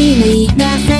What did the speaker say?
really nothing.